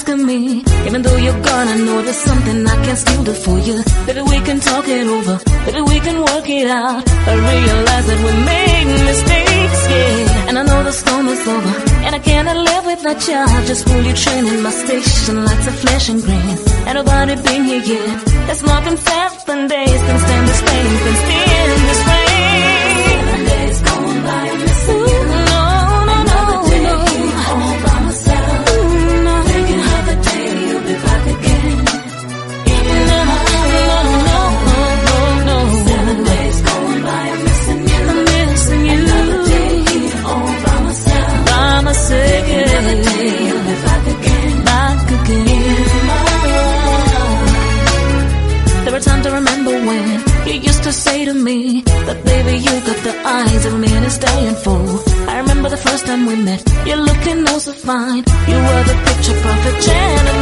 asking me. Even though you're gone, I know there's something I can still do for you. Baby, we can talk it over. Baby, we can work it out. I realize that we made mistakes, yeah. And I know the storm is over. And I cannot live without you. I Just pull your train in my station, lights are flashing green. Ain't nobody been here yet. It's more than seven days. Can stand this pain, can stand dying for. I remember the first time we met, you looking oh so fine. You were the picture perfect gentleman.